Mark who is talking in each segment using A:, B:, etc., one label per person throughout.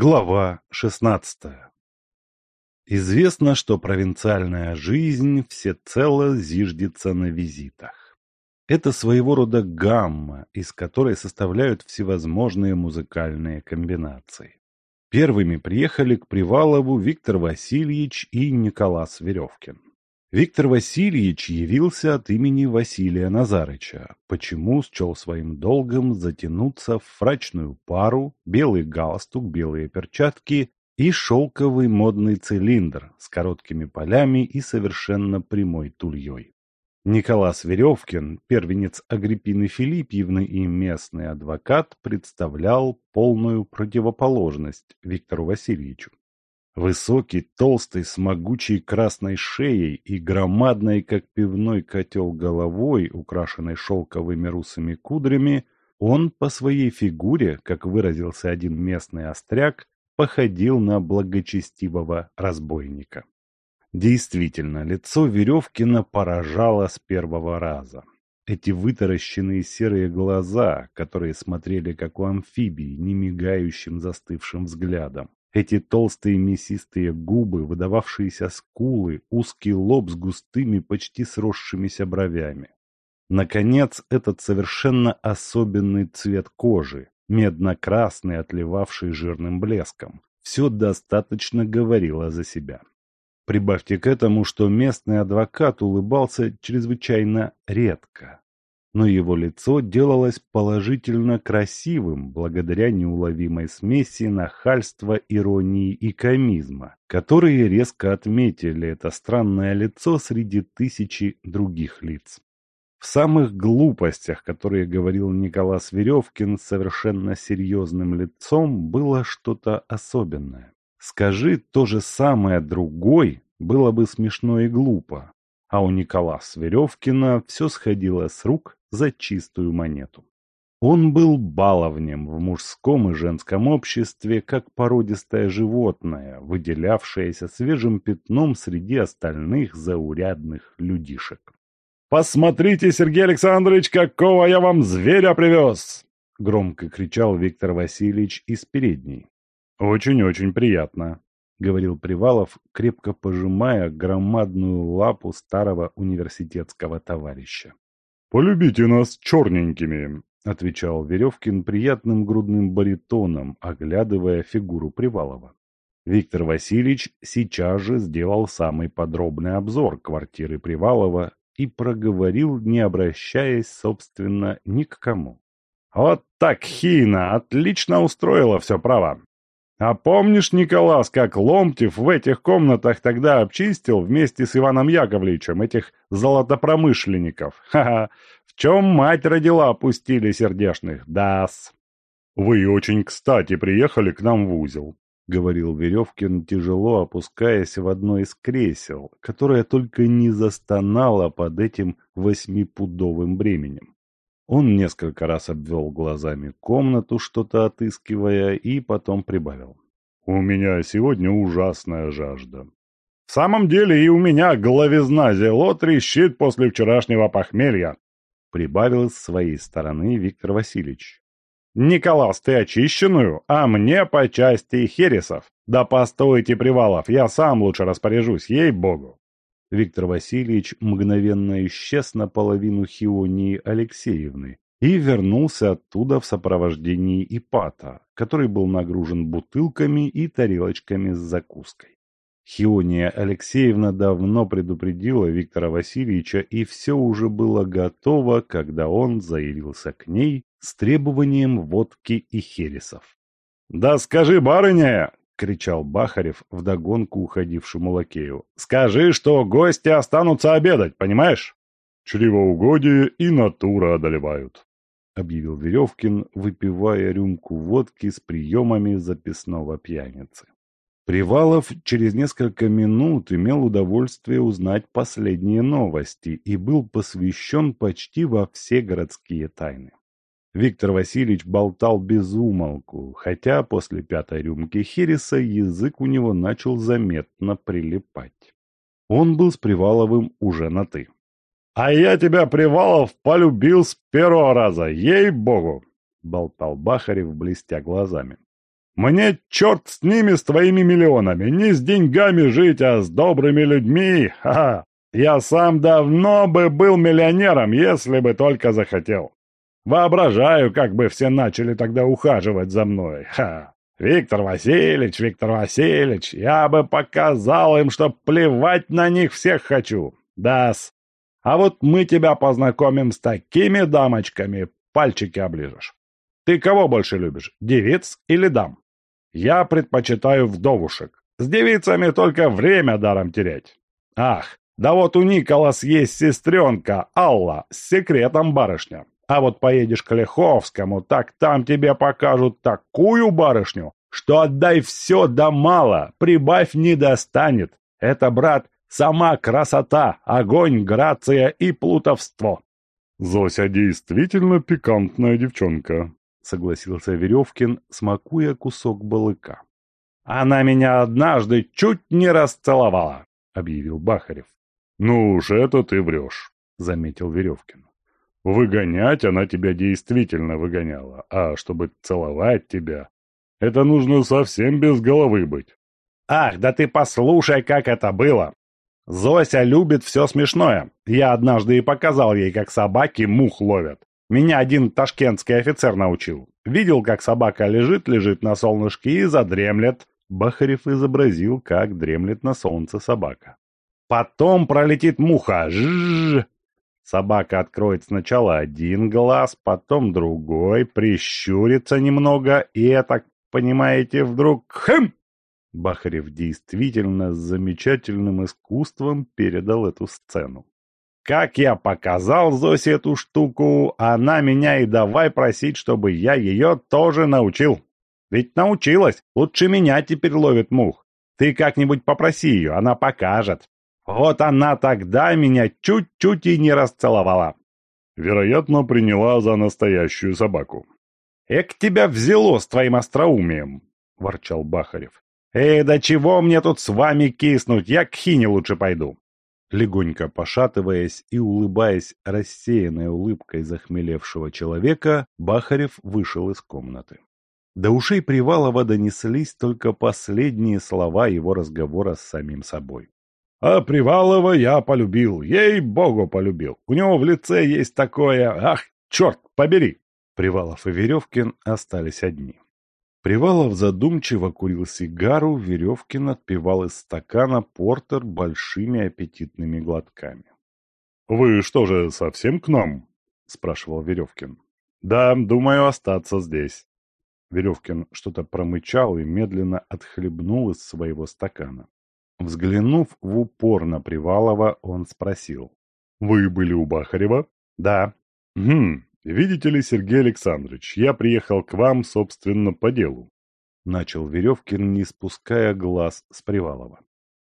A: Глава 16. Известно, что провинциальная жизнь всецело зиждется на визитах. Это своего рода гамма, из которой составляют всевозможные музыкальные комбинации. Первыми приехали к Привалову Виктор Васильевич и Николас Веревкин. Виктор Васильевич явился от имени Василия Назарыча, почему счел своим долгом затянуться в фрачную пару, белый галстук, белые перчатки и шелковый модный цилиндр с короткими полями и совершенно прямой тульей. Николас Веревкин, первенец Агриппины Филиппьевны и местный адвокат, представлял полную противоположность Виктору Васильевичу. Высокий, толстый, с могучей красной шеей и громадной, как пивной котел головой, украшенной шелковыми русыми кудрями, он по своей фигуре, как выразился один местный остряк, походил на благочестивого разбойника. Действительно, лицо Веревкина поражало с первого раза. Эти вытаращенные серые глаза, которые смотрели как у амфибии, немигающим застывшим взглядом, эти толстые мясистые губы, выдававшиеся скулы, узкий лоб с густыми, почти сросшимися бровями. Наконец, этот совершенно особенный цвет кожи, медно-красный, отливавший жирным блеском. Все достаточно говорило за себя. Прибавьте к этому, что местный адвокат улыбался чрезвычайно редко, но его лицо делалось положительно красивым благодаря неуловимой смеси нахальства, иронии и комизма, которые резко отметили это странное лицо среди тысячи других лиц. В самых глупостях, которые говорил Николас Веревкин совершенно серьезным лицом, было что-то особенное. Скажи то же самое другой, было бы смешно и глупо, а у Николаса Веревкина все сходило с рук за чистую монету. Он был баловнем в мужском и женском обществе, как породистое животное, выделявшееся свежим пятном среди остальных заурядных людишек. «Посмотрите, Сергей Александрович, какого я вам зверя привез!» — громко кричал Виктор Васильевич из передней. «Очень-очень приятно», — говорил Привалов, крепко пожимая громадную лапу старого университетского товарища. «Полюбите нас черненькими», — отвечал Веревкин приятным грудным баритоном, оглядывая фигуру Привалова. Виктор Васильевич сейчас же сделал самый подробный обзор квартиры Привалова и проговорил, не обращаясь, собственно, ни к кому. «Вот так хина! Отлично устроила все право! А помнишь, Николас, как Ломтев в этих комнатах тогда обчистил вместе с Иваном Яковлевичем этих золотопромышленников? Ха-ха! В чем мать родила, пустили сердешных, дас. Вы очень кстати приехали к нам в узел, — говорил Веревкин, тяжело опускаясь в одно из кресел, которое только не застонало под этим восьмипудовым бременем. Он несколько раз обвел глазами комнату, что-то отыскивая, и потом прибавил. «У меня сегодня ужасная жажда». «В самом деле и у меня головизна зело трещит после вчерашнего похмелья», прибавил с своей стороны Виктор Васильевич. «Николас, ты очищенную, а мне по части хересов. Да постойте, Привалов, я сам лучше распоряжусь, ей-богу». Виктор Васильевич мгновенно исчез наполовину Хионии Алексеевны и вернулся оттуда в сопровождении Ипата, который был нагружен бутылками и тарелочками с закуской. Хиония Алексеевна давно предупредила Виктора Васильевича, и все уже было готово, когда он заявился к ней с требованием водки и хересов. «Да скажи, барыня, — кричал Бахарев вдогонку уходившему лакею. «Скажи, что гости останутся обедать, понимаешь?» «Чревоугодие и натура одолевают», — объявил Веревкин, выпивая рюмку водки с приемами записного пьяницы. Привалов через несколько минут имел удовольствие узнать последние новости и был посвящен почти во все городские тайны. Виктор Васильевич болтал без умолку, хотя после пятой рюмки Хереса язык у него начал заметно прилипать. Он был с Приваловым уже на «ты». «А я тебя, Привалов, полюбил с первого раза, ей-богу!» — болтал Бахарев, блестя глазами. Мне черт с ними, с твоими миллионами. Не с деньгами жить, а с добрыми людьми. Ха-ха. Я сам давно бы был миллионером, если бы только захотел. Воображаю, как бы все начали тогда ухаживать за мной. Ха. Виктор Васильевич, Виктор Васильевич, я бы показал им, что плевать на них всех хочу. Да-с. А вот мы тебя познакомим с такими дамочками, пальчики оближешь. Ты кого больше любишь, девиц или дам? Я предпочитаю вдовушек. С девицами только время даром терять. Ах, да вот у Николас есть сестренка Алла с секретом барышня. А вот поедешь к Леховскому, так там тебе покажут такую барышню, что отдай все да мало, прибавь не достанет. Это, брат, сама красота, огонь, грация и плутовство.
B: Зося действительно пикантная девчонка,
A: согласился Веревкин, смакуя кусок балыка. «Она меня однажды чуть не расцеловала», — объявил Бахарев.
B: «Ну уж это ты врешь», — заметил Веревкин. «Выгонять она тебя действительно выгоняла, а чтобы целовать тебя, это нужно совсем без головы быть».
A: «Ах, да ты послушай, как это было! Зося любит все смешное. Я однажды и показал ей, как собаки мух ловят. Меня один ташкентский офицер научил. Видел, как собака лежит-лежит на солнышке и задремлет. Бахарев изобразил, как дремлет на солнце собака. Потом пролетит муха. Жжж. Собака откроет сначала один глаз, потом другой, прищурится немного, и это, понимаете, вдруг хм! Бахарев действительно с замечательным искусством передал эту сцену. Как я показал Зосе эту штуку, она меня и давай просить, чтобы я ее тоже научил. Ведь научилась, лучше меня теперь ловит мух. Ты как-нибудь попроси ее, она покажет. Вот она тогда меня чуть-чуть и не расцеловала.
B: Вероятно, приняла за настоящую собаку.
A: «Эк тебя взяло с твоим остроумием!» — ворчал Бахарев. «Эй, да чего мне тут с вами киснуть? Я к Хине лучше пойду». Легонько пошатываясь и улыбаясь рассеянной улыбкой захмелевшего человека, Бахарев вышел из комнаты. До ушей Привалова донеслись только последние слова его разговора с самим собой. «А Привалова я полюбил, ей-богу полюбил. У него в лице есть такое... Ах, черт, побери!» Привалов и Веревкин остались одни. Привалов задумчиво курил сигару, Веревкин отпивал из стакана портер большими аппетитными глотками.
B: — Вы что же, совсем к нам? — спрашивал Веревкин.
A: — Да, думаю остаться здесь. Веревкин что-то промычал и медленно отхлебнул из своего стакана. Взглянув в упор на Привалова, он спросил.
B: — Вы были у Бахарева?
A: — Да.
B: — Хм, «Видите ли, Сергей Александрович, я приехал к вам, собственно, по делу», —
A: начал Веревкин, не спуская глаз с Привалова.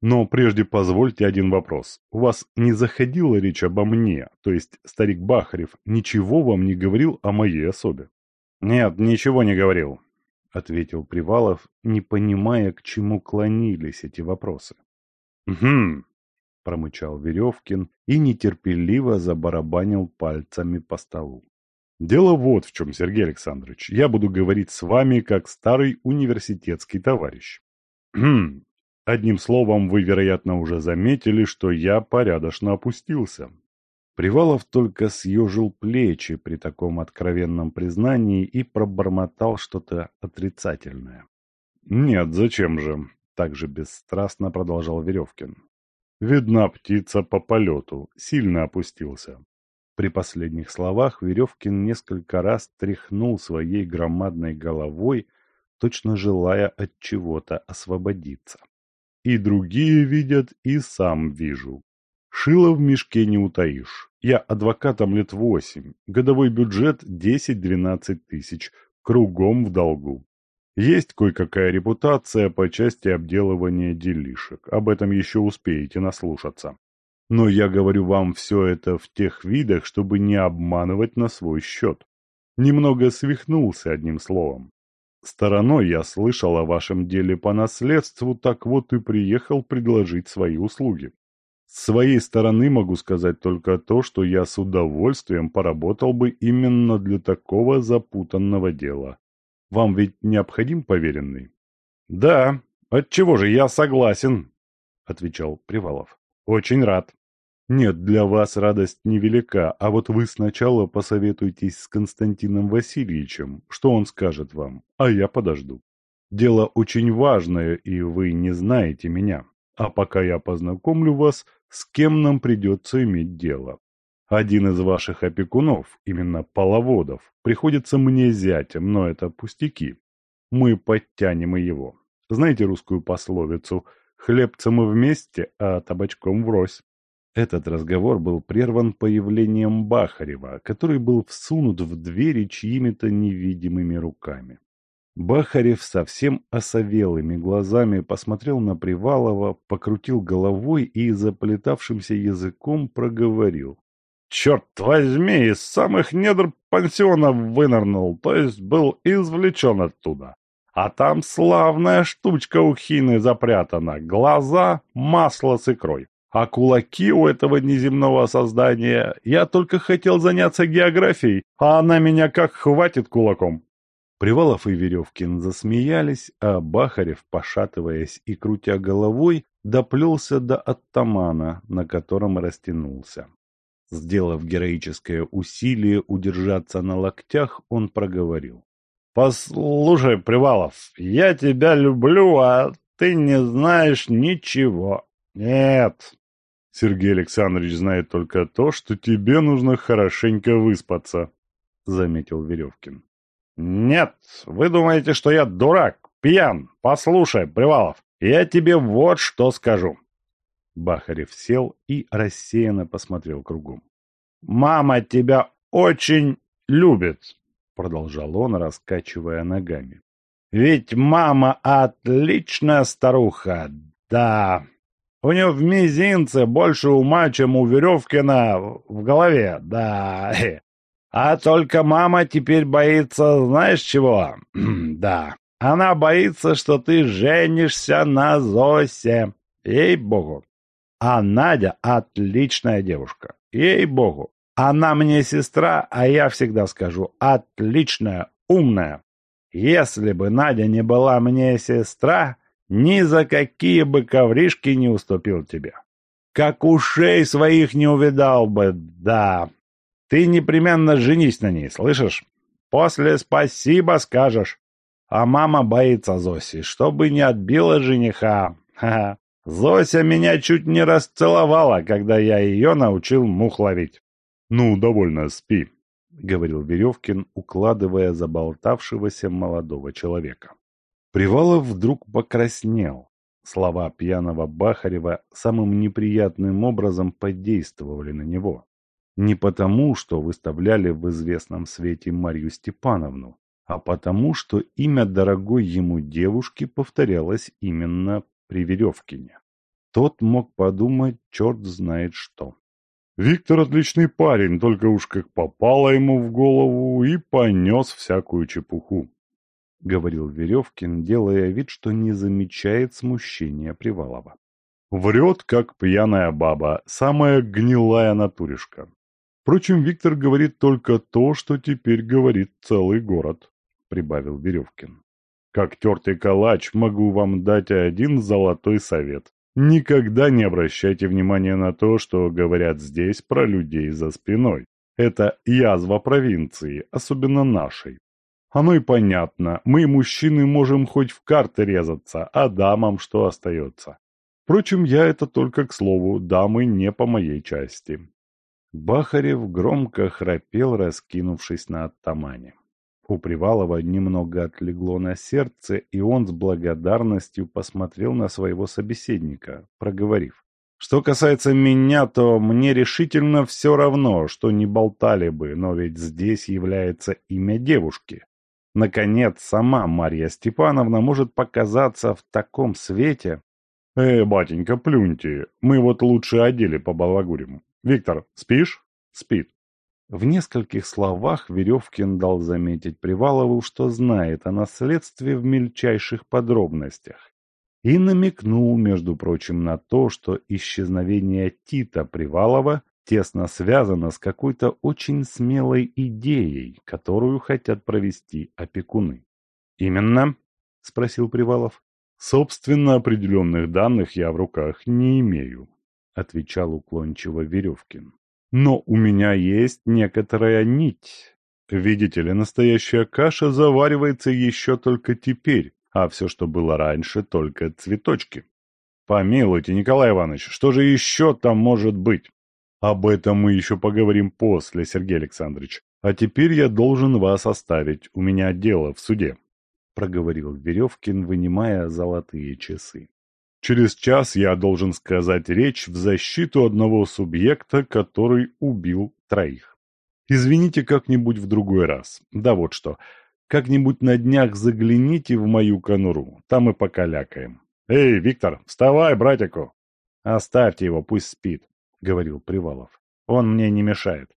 B: «Но прежде позвольте один вопрос. У вас не заходила речь обо мне, то есть старик Бахарев ничего вам не говорил о моей особе?»
A: «Нет, ничего не говорил», — ответил Привалов, не понимая, к чему клонились эти вопросы.
B: «Угу», —
A: промычал Веревкин и нетерпеливо забарабанил пальцами по столу.
B: Дело вот в чем, Сергей Александрович. Я буду говорить с вами как старый университетский товарищ. Хм. Одним словом, вы, вероятно, уже заметили, что я порядочно опустился.
A: Привалов только съежил плечи при таком откровенном признании и пробормотал что-то отрицательное.
B: «Нет, зачем же?» – также бесстрастно продолжал Веревкин. «Видна птица по полету, сильно опустился.
A: При последних словах Веревкин несколько раз тряхнул своей громадной головой, точно желая от чего-то освободиться.
B: И другие видят, и сам вижу. Шило в мешке не утаишь. Я адвокатом лет восемь, годовой бюджет 10-12 тысяч, кругом в долгу. Есть кое-какая репутация по части обделывания делишек, об этом еще успеете наслушаться. Но я говорю вам все это в тех видах, чтобы не обманывать на свой счет. Немного свихнулся одним словом. Стороной я слышал о вашем деле по наследству, так вот и приехал предложить свои услуги. С своей стороны могу сказать только то, что я с удовольствием поработал бы именно для такого запутанного дела. Вам ведь необходим поверенный? Да, отчего же я согласен, отвечал Привалов. Очень рад. Нет, для вас радость невелика, а вот вы сначала посоветуйтесь с Константином Васильевичем, что он скажет вам, а я подожду. Дело очень важное, и вы не знаете меня. А пока я познакомлю вас, с кем нам придется иметь дело. Один из ваших опекунов, именно половодов, приходится мне зятем, но это пустяки. Мы подтянем и его. Знаете русскую пословицу «хлебцем мы вместе, а табачком врозь»? Этот разговор был прерван появлением Бахарева, который был всунут в двери чьими-то невидимыми руками. Бахарев совсем осовелыми глазами посмотрел на Привалова, покрутил головой и заплетавшимся языком проговорил черт возьми, из самых недр пансиона вынырнул, то есть был извлечен оттуда. А там славная штучка у хины запрятана, глаза — масло с икрой. А кулаки у этого неземного создания, я только хотел заняться географией, а она меня как хватит кулаком. Привалов и Веревкин засмеялись, а Бахарев, пошатываясь и крутя головой, доплелся до оттамана, на котором растянулся. Сделав героическое усилие удержаться на локтях, он проговорил. «Послушай, Привалов, я тебя люблю, а ты не знаешь ничего. Нет». Сергей Александрович знает только то, что тебе нужно хорошенько выспаться, — заметил Веревкин. «Нет, вы думаете, что я дурак, пьян. Послушай, Привалов, я тебе вот что скажу. Бахарев сел и рассеянно посмотрел кругом. «Мама тебя очень любит», — продолжал он, раскачивая ногами. «Ведь мама отличная старуха, да. У нее в мизинце больше ума, чем у Веревкина в голове, да. А только мама теперь боится, знаешь чего? да. Она боится, что ты женишься на Зосе. Ей-богу. А Надя отличная девушка. Ей-богу. Она мне сестра, а я всегда скажу отличная, умная. Если бы Надя не была мне сестра, ни за какие бы ковришки не уступил тебе. Как ушей своих не увидал бы, да. Ты непременно женись на ней, слышишь? После спасибо скажешь. А мама боится Зоси, чтобы не отбила жениха. Ха -ха. Зося меня чуть не расцеловала, когда я ее научил мух ловить. «Ну, довольно, спи», — говорил Веревкин, укладывая заболтавшегося молодого человека. Привалов вдруг покраснел. Слова пьяного Бахарева самым неприятным образом подействовали на него. Не потому, что выставляли в известном свете Марью Степановну, а потому, что имя дорогой ему девушки повторялось именно при Веревкине. Тот мог подумать черт знает что. Виктор отличный парень, только уж как попало ему в голову и понес всякую чепуху. — говорил Веревкин, делая вид, что не замечает смущения Привалова. «Врет, как пьяная баба, самая гнилая натуришка. Впрочем, Виктор говорит только то, что теперь говорит целый город», — прибавил Веревкин. Как тертый калач могу вам дать один золотой совет. Никогда не обращайте внимания на то, что говорят здесь про людей за спиной. Это язва провинции, особенно нашей. Оно и понятно, мы, мужчины, можем хоть в карты резаться, а дамам что остается? Впрочем, я это только к слову, дамы не по моей части. Бахарев громко храпел, раскинувшись на оттамане. У Привалова немного отлегло на сердце, и он с благодарностью посмотрел на своего собеседника, проговорив. Что касается меня, то мне решительно все равно, что не болтали бы, но ведь здесь является имя девушки. Наконец, сама Марья Степановна может показаться в таком свете. «Э, батенька, плюньте, мы вот лучше о деле побалагурим. Виктор, спишь?» «Спит. В нескольких словах Веревкин дал заметить Привалову, что знает о наследстве в мельчайших подробностях, и намекнул, между прочим, на то, что исчезновение Тита Привалова тесно связано с какой-то очень смелой идеей, которую хотят провести опекуны.
A: Именно? Спросил Привалов.
B: Собственно, определенных данных я в руках не имею, отвечал уклончиво Веревкин. Но у меня есть некоторая нить. Видите ли, настоящая каша заваривается еще только теперь, а все, что было раньше, только цветочки. Помилуйте, Николай Иванович, что же еще там может быть? Об этом мы еще поговорим после, Сергей Александрович. А теперь я должен вас оставить, у меня дело в суде, проговорил Веревкин, вынимая золотые часы. Через час я должен сказать речь в защиту одного субъекта, который убил троих. Извините как-нибудь в другой раз. Да вот что, как-нибудь на днях загляните в мою конуру, там и покалякаем. «Эй, Виктор, вставай, братику!» «Оставьте его, пусть спит», — говорил Привалов. «Он мне не мешает».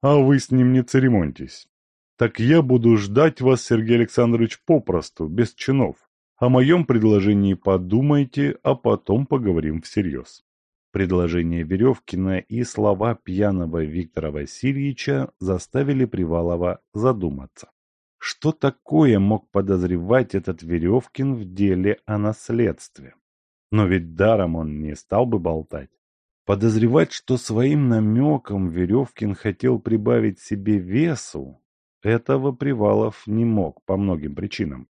B: «А вы с ним не церемоньтесь. Так я буду ждать вас, Сергей Александрович, попросту, без чинов. О моем предложении подумайте, а потом поговорим всерьез». Предложение Веревкина и слова пьяного Виктора Васильевича заставили Привалова задуматься. Что такое мог подозревать этот Веревкин в деле о наследстве? Но ведь даром он не стал бы болтать. Подозревать, что своим намеком Веревкин хотел прибавить себе весу, этого Привалов не мог по многим причинам.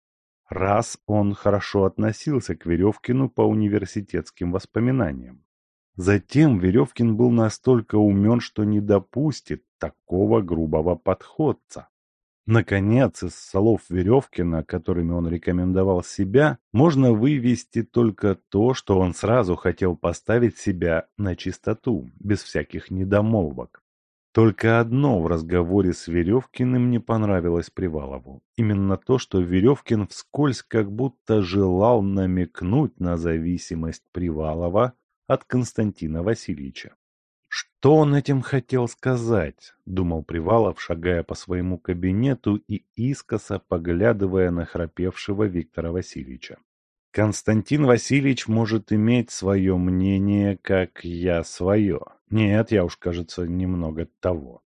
B: Раз он хорошо относился к Веревкину по университетским воспоминаниям. Затем Веревкин был настолько умен, что не допустит такого грубого подходца. Наконец, из слов Веревкина, которыми он рекомендовал себя, можно вывести только то, что он сразу хотел поставить себя на чистоту, без всяких недомолвок. Только одно в разговоре с Веревкиным не понравилось Привалову. Именно то, что Веревкин вскользь как будто желал намекнуть на зависимость Привалова от Константина Васильевича. Что он этим хотел сказать? Думал Привалов, шагая по своему кабинету и искоса поглядывая на храпевшего Виктора Васильевича. Константин Васильевич может иметь свое мнение, как я свое. Нет, я уж, кажется, немного того.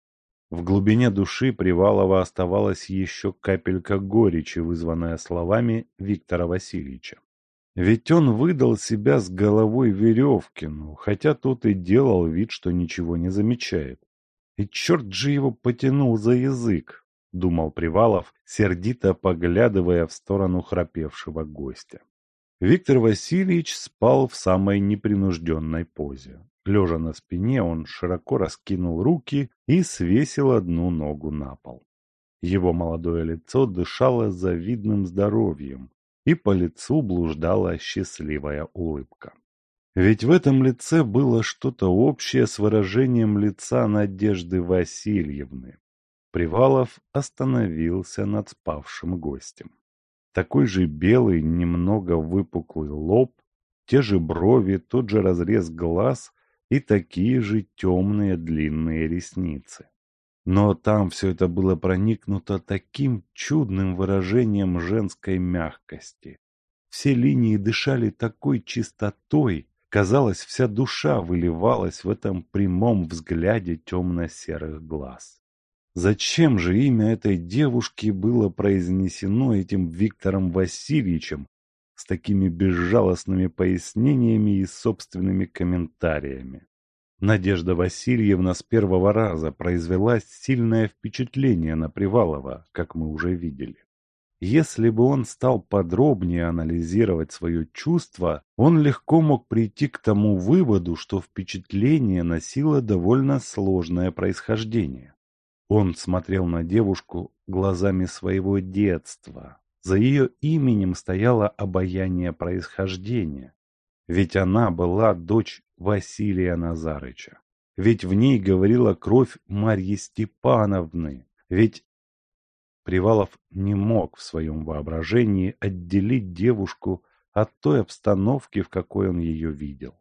B: В глубине души Привалова оставалась еще капелька горечи, вызванная словами Виктора Васильевича. Ведь он выдал себя с головой Веревкину, хотя тот и делал вид, что ничего не замечает. И черт же его потянул за язык, думал Привалов, сердито поглядывая в сторону храпевшего гостя. Виктор Васильевич спал в самой непринужденной позе. Лежа на спине, он широко раскинул руки и свесил одну ногу на пол. Его молодое лицо дышало завидным здоровьем, и по лицу блуждала счастливая улыбка. Ведь в этом лице было что-то общее с выражением лица Надежды Васильевны. Привалов остановился над спавшим гостем. Такой же белый, немного выпуклый лоб, те же брови, тот же разрез глаз и такие же темные длинные ресницы. Но там все это было проникнуто таким чудным выражением женской мягкости. Все линии дышали такой чистотой, казалось, вся душа выливалась в этом прямом взгляде темно-серых глаз. Зачем же имя этой девушки было произнесено этим Виктором Васильевичем с такими безжалостными пояснениями и собственными комментариями? Надежда Васильевна с первого раза произвела сильное впечатление на Привалова, как мы уже видели. Если бы он стал подробнее анализировать свое чувство, он легко мог прийти к тому выводу, что впечатление носило довольно сложное происхождение. Он смотрел на девушку глазами своего детства. За ее именем стояло обаяние происхождения. Ведь она была дочь Василия Назарыча. Ведь в ней говорила кровь Марьи Степановны. Ведь Привалов не мог в своем воображении отделить девушку от той обстановки, в какой он ее видел.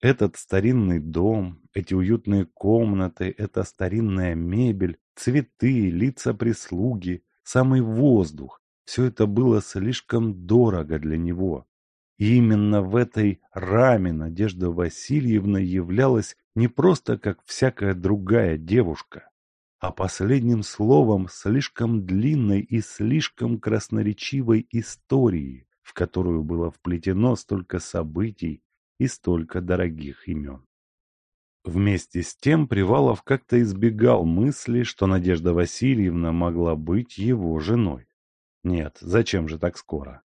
B: Этот старинный дом, эти уютные комнаты, эта старинная мебель, цветы, лица прислуги, самый воздух – все это было слишком дорого для него. И именно в этой раме Надежда Васильевна являлась не просто как всякая другая девушка,
A: а последним словом слишком длинной и слишком красноречивой истории, в которую было вплетено столько событий и столько дорогих имен. Вместе с тем Привалов как-то избегал мысли, что Надежда Васильевна могла быть его женой. Нет, зачем же так скоро?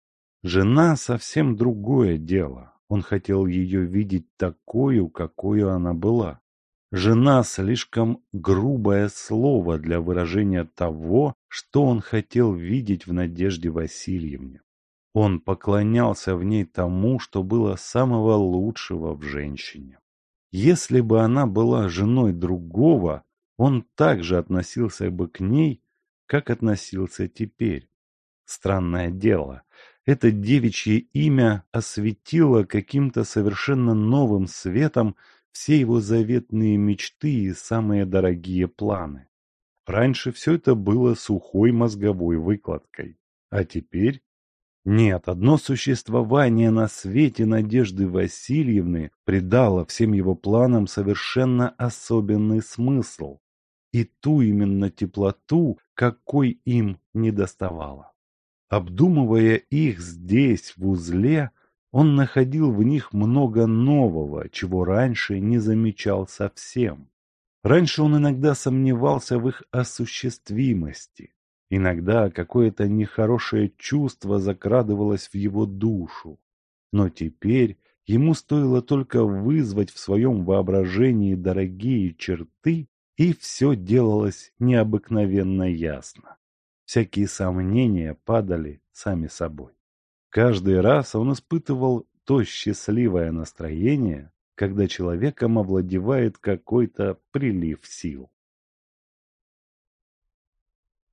A: Жена совсем другое дело. Он хотел ее видеть такую, какой она была. Жена слишком грубое слово для выражения того, что он хотел видеть в Надежде Васильевне. Он поклонялся в ней тому, что было самого лучшего в женщине. Если бы она была женой другого, он также относился бы к ней, как относился теперь. Странное дело, это девичье имя осветило каким-то совершенно новым светом все его заветные мечты и самые дорогие планы. Раньше все это было сухой мозговой выкладкой, а теперь нет, одно существование на свете Надежды Васильевны придало всем его планам совершенно особенный смысл и ту именно теплоту, какой им не доставало. Обдумывая их здесь, в узле, он находил в них много нового, чего раньше не замечал совсем. Раньше он иногда сомневался в их осуществимости, Иногда какое-то нехорошее чувство закрадывалось в его душу. Но теперь ему стоило только вызвать в своем воображении дорогие черты, и все делалось необыкновенно ясно. Всякие сомнения падали сами собой. Каждый раз он испытывал то счастливое настроение, когда человеком овладевает какой-то прилив сил.